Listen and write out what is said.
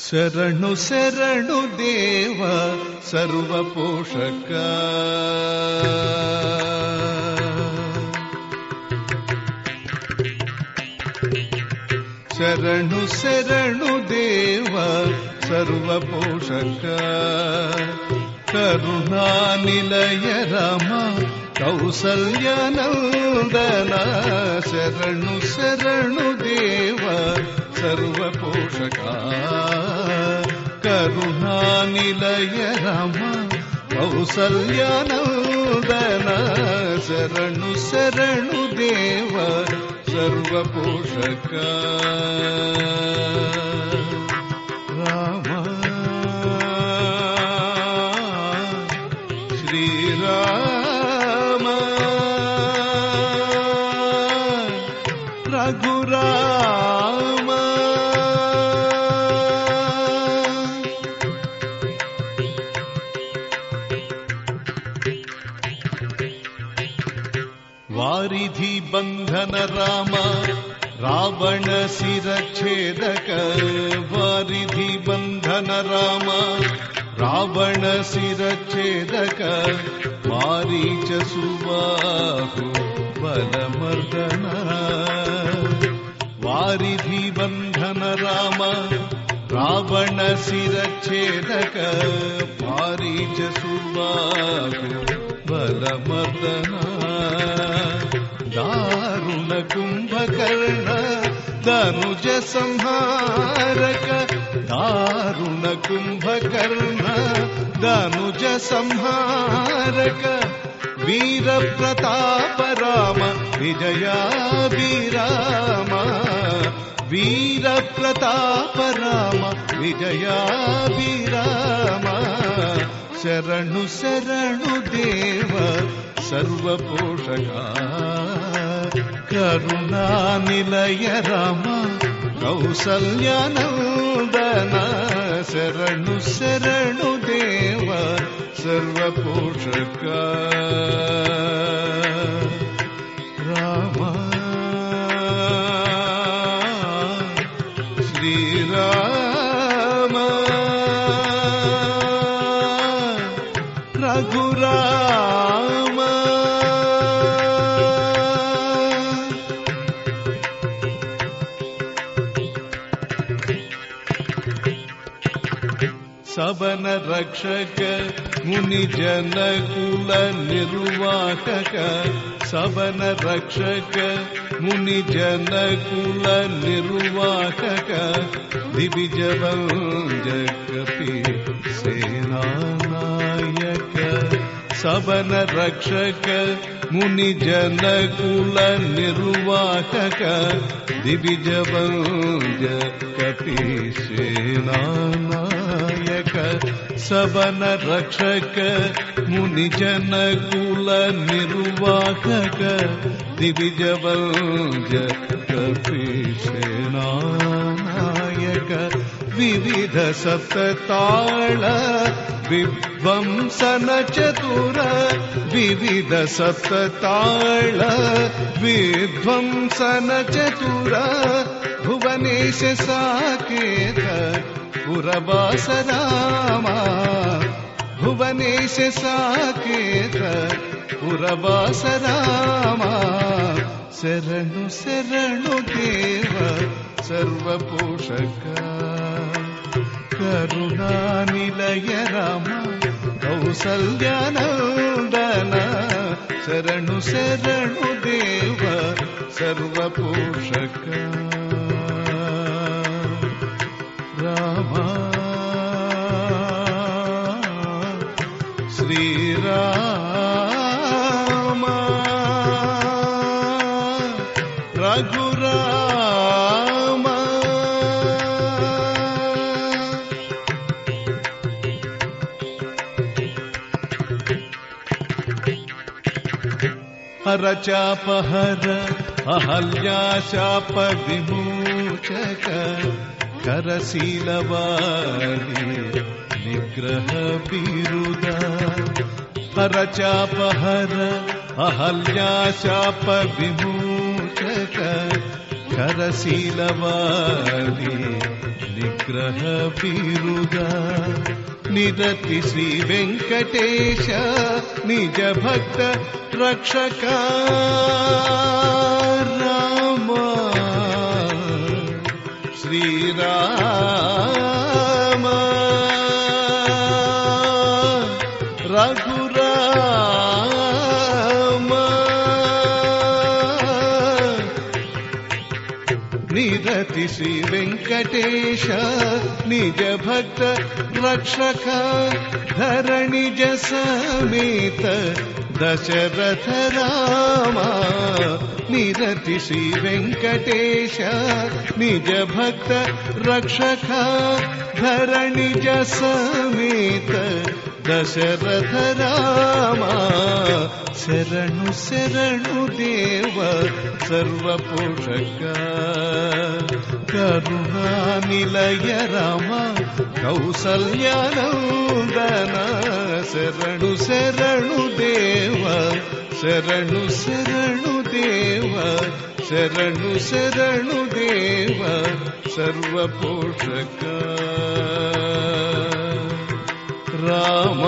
ಶರಣು ಶರಣು ದೇವ ಸರ್ವಪೋಷಕ ಶರಣು ಶರಣು ದೇವ ಸರ್ವಪೋಷಕ ಕರುಣಾನಿಲಯ ರಾಮ ಕೌಸಲ್ಯನಂದನ ಶರಣು ಶರಣು ದೇವ ಸರ್ವಪೋಷಕ ಕರುಣಾನಿಲಯ కరుణానిలయ రమ కౌసల్యానందన శరణు శరణు దేవ సర్వపోషక. िधि बन्धन राम रावणसिरच्छेदक वारिधि बन्धन राम रावणसिरच्छेदक वारि च सुवा बल मर्दन। वारिधि बन्धन राम रावणसिरच्छेदक वारि च सुवा बलमर्दन धनुज संहारक दारुण कुम्भकर्ण धनुज संहारक वीर प्रताप राम विजया विराम वीर प्रताप राम विजया विराम शरणु शरणु देव सर्वपोषका करुणानिलय राम कौसल्यानन्दन शरणु शरणु देव सर्वपोषक राम श्रीराम सबन रक्षक मुनि जन कुल निर्वाहक। सबन रक्षक मुनि जन कुल निर्वाहक। दिविज कपि सेना नायक सबन रक्षक मुनि जन कुल सेना नायक सबन रक्षक मुनि जन कुल निर्वाहक सेना नायक विविध सप्तताळ विध्वंसन चतुर विविध सप्तताळ विध्वंसन चतुर भुवनेश साकेत पुरवास रामा भुवनेश साकेत पुरवास रामा शरणु शरणु देव सर्वपोषक। करुणानिलय राम कौसल्यानन्दन शरणु शरणु देव सर्वपोषक रघुराम। हर चापहर अहल्या शाप विमोचक करशीलवाणी निग्रह बिरुद। हर चापहर अहल्या शाप विमोचक करशीलवाणी निग्रह बिरुद निरति श्री वेङ्कटेश निज भक्त रक्षका राम श्रीराम निरति श्री वेङ्कटेश निज भक्त रक्षक धरणिज समेत दशरथ रामा। निरति श्री वेङ्कटेश निज भक्त रक्षक धरणिज समेत దశరథ రామ శరణు శరణు దేవ సర్వపోషక. కరుణానిలయ రామ కౌసల్యానందన శరణు శరణు దేవ శరణు శరణు దేవ శరణు శరణు దేవ సర్వపోషకా. ರಾಮ